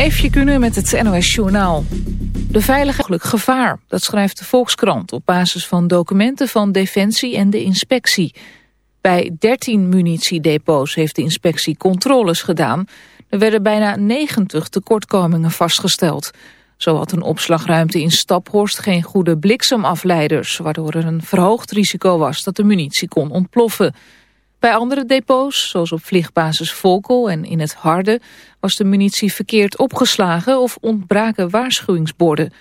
Eefje kunnen met het NOS Journaal. De veiligheid gevaar, dat schrijft de Volkskrant op basis van documenten van Defensie en de inspectie. Bij 13 munitiedepots heeft de inspectie controles gedaan. Er werden bijna 90 tekortkomingen vastgesteld. Zo had een opslagruimte in Staphorst geen goede bliksemafleiders... waardoor er een verhoogd risico was dat de munitie kon ontploffen... Bij andere depots, zoals op vliegbasis Volkel en in het Harde... was de munitie verkeerd opgeslagen of ontbraken waarschuwingsborden.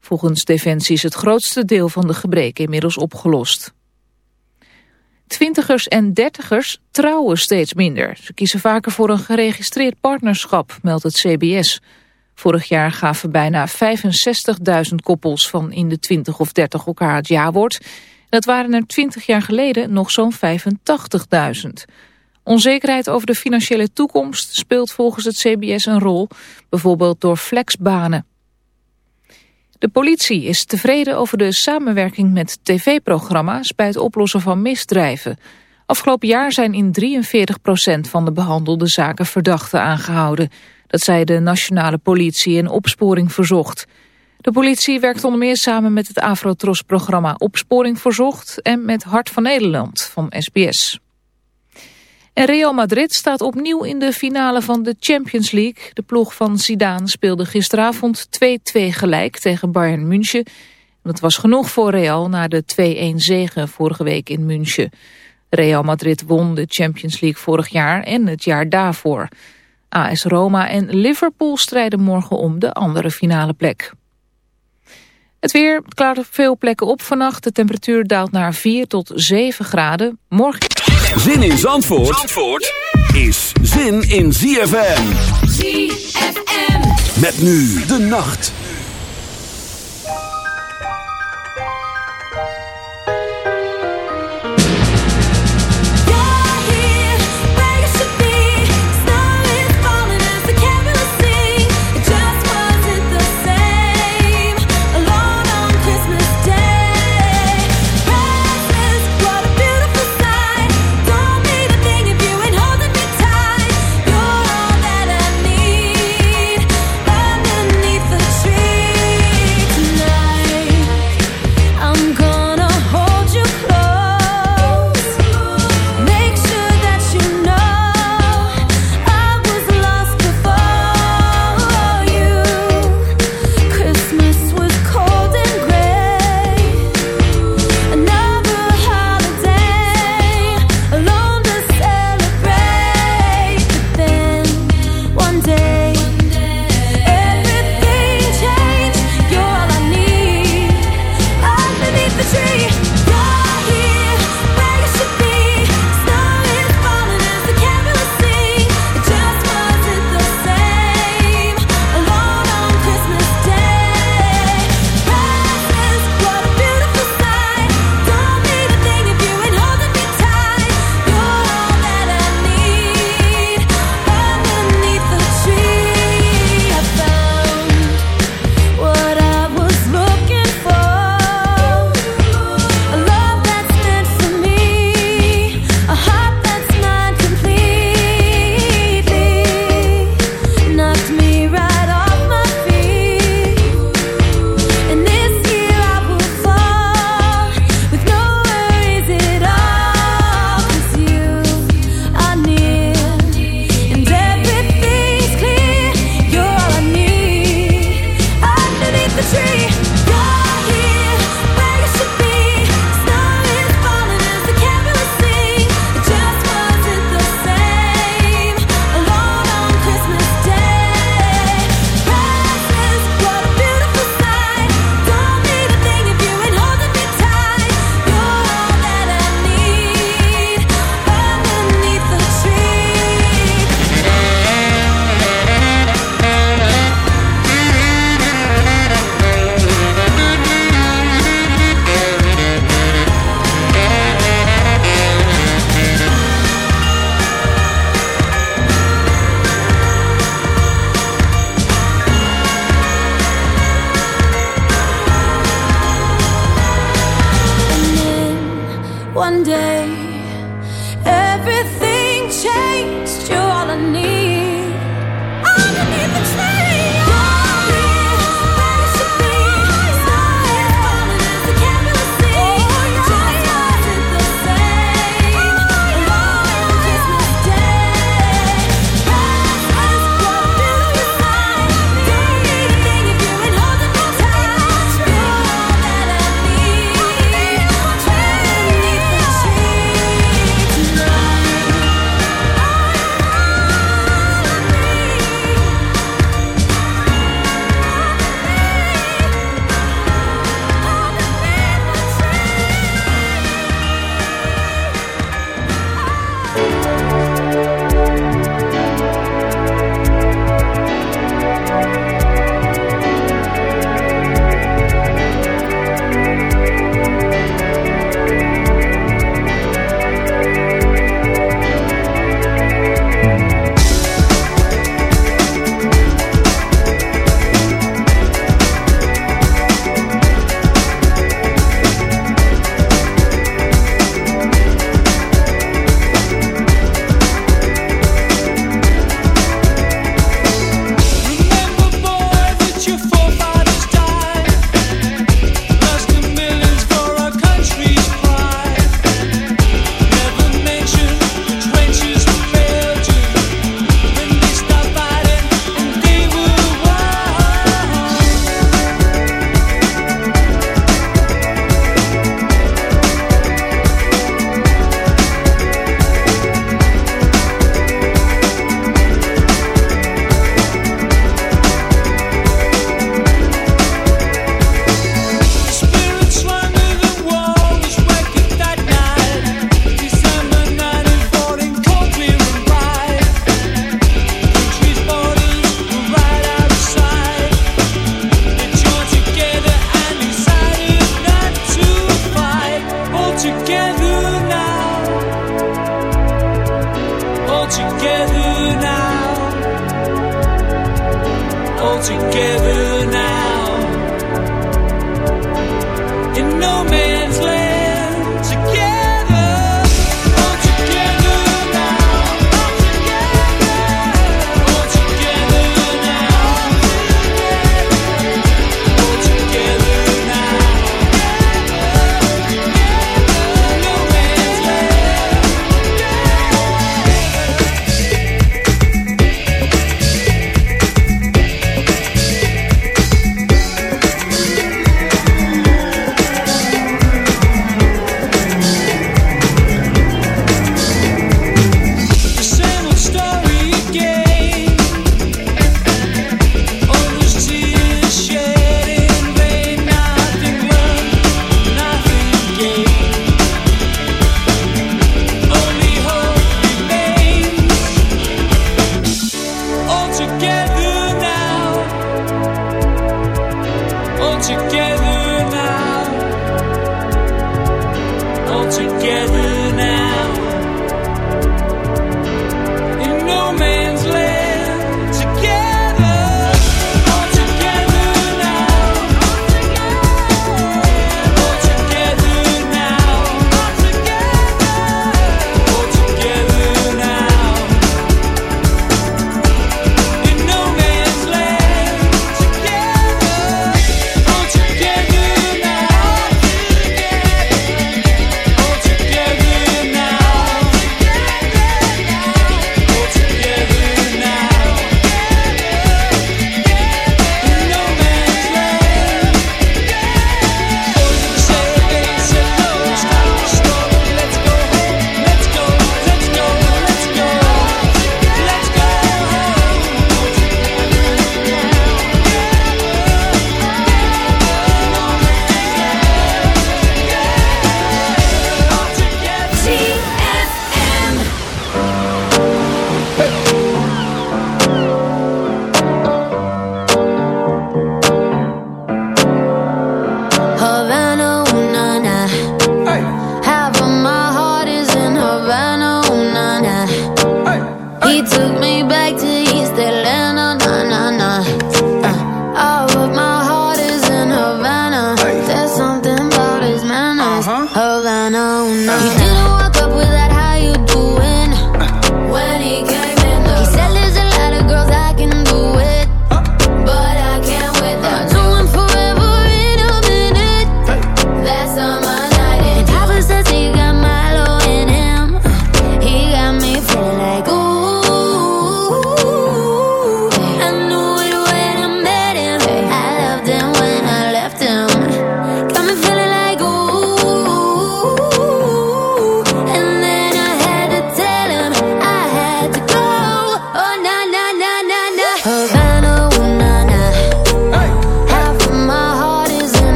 Volgens Defensie is het grootste deel van de gebreken inmiddels opgelost. Twintigers en dertigers trouwen steeds minder. Ze kiezen vaker voor een geregistreerd partnerschap, meldt het CBS. Vorig jaar gaven bijna 65.000 koppels van in de 20 of 30 elkaar het jawoord... Dat waren er 20 jaar geleden nog zo'n 85.000. Onzekerheid over de financiële toekomst speelt volgens het CBS een rol, bijvoorbeeld door flexbanen. De politie is tevreden over de samenwerking met tv-programma's bij het oplossen van misdrijven. Afgelopen jaar zijn in 43% van de behandelde zaken verdachten aangehouden. Dat zei de nationale politie in opsporing verzocht. De politie werkt onder meer samen met het Afrotros-programma Opsporing Verzocht en met Hart van Nederland van SBS. En Real Madrid staat opnieuw in de finale van de Champions League. De ploeg van Zidane speelde gisteravond 2-2 gelijk tegen Bayern München. Dat was genoeg voor Real na de 2-1 zege vorige week in München. Real Madrid won de Champions League vorig jaar en het jaar daarvoor. AS Roma en Liverpool strijden morgen om de andere finale plek. Het weer klaart op veel plekken op vannacht. De temperatuur daalt naar 4 tot 7 graden. Morgen... Zin in Zandvoort, Zandvoort is zin in ZFM. ZFM. Met nu de nacht.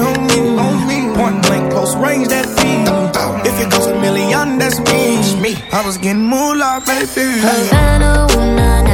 on me. On me. Point blank, close range, that fiend. If it goes a million, that's me. I was getting more baby. Havana, ooh, nah, nah.